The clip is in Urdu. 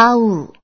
آؤ